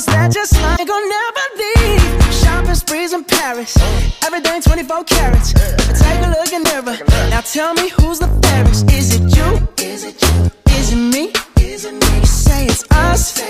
I promise that just like I'll never leave. Shopping sprees in Paris. Everything 24 carats. Take a look the mirror. Now tell me who's the fairest. Is it you? Is it you? Is it me? Is it me? You say it's us. And